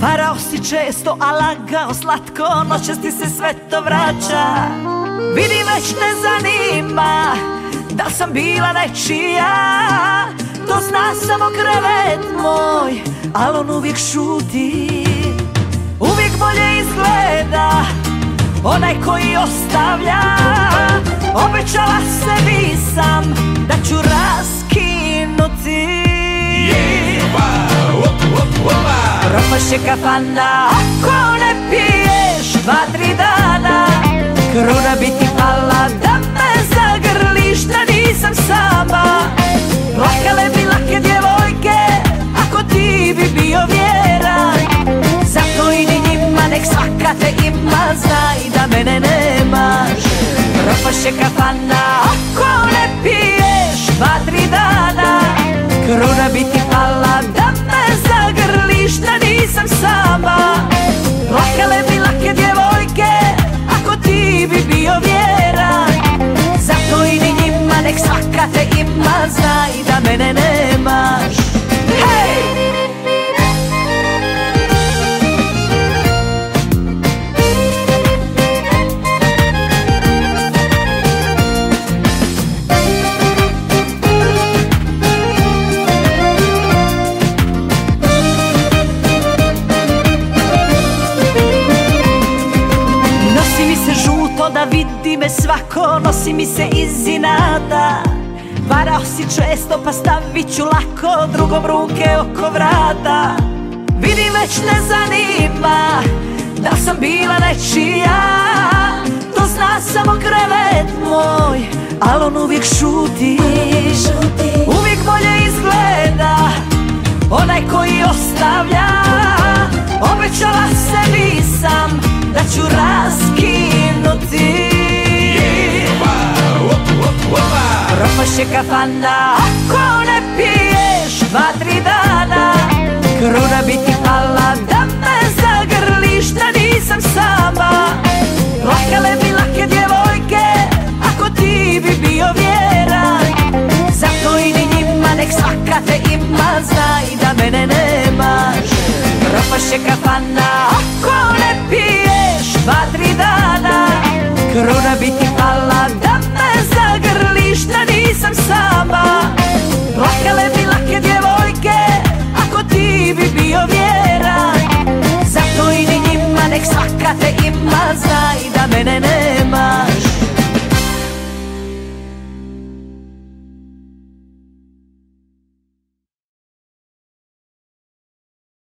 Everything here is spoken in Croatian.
Varao si često, a lagao slatko. Noćas ti se sve to vraća. Vidi već ne zanima Da sam bila nečija. To zna samo krevet moj Al on uvijek šuti. Uvijek bolje izgleda Onaj koji ostavlja. Obećala sebi sam Da ću raskinuti Propaše kafana ako ne piješ dva, tri dana. Kruna bi ti pala da me zagrliš da nisam sama. Plakale bi lake djevojke ako ti bi bio vjeran. Zato idi njima nek svaka te ima Znaj da mene nemaš. Propaše kafana ako ne piješ me svako Nosi mi se iz inata. Varao si često pa stavit ću lako Drugom ruke oko vrata. Vidi već ne zanima Da sam bila nečija. To zna samo krevet moj Al on uvijek šuti. Uvijek Propaše kafana ako ne piješ dva, tri dana Kruna bi Exact ca te imbalsai da menene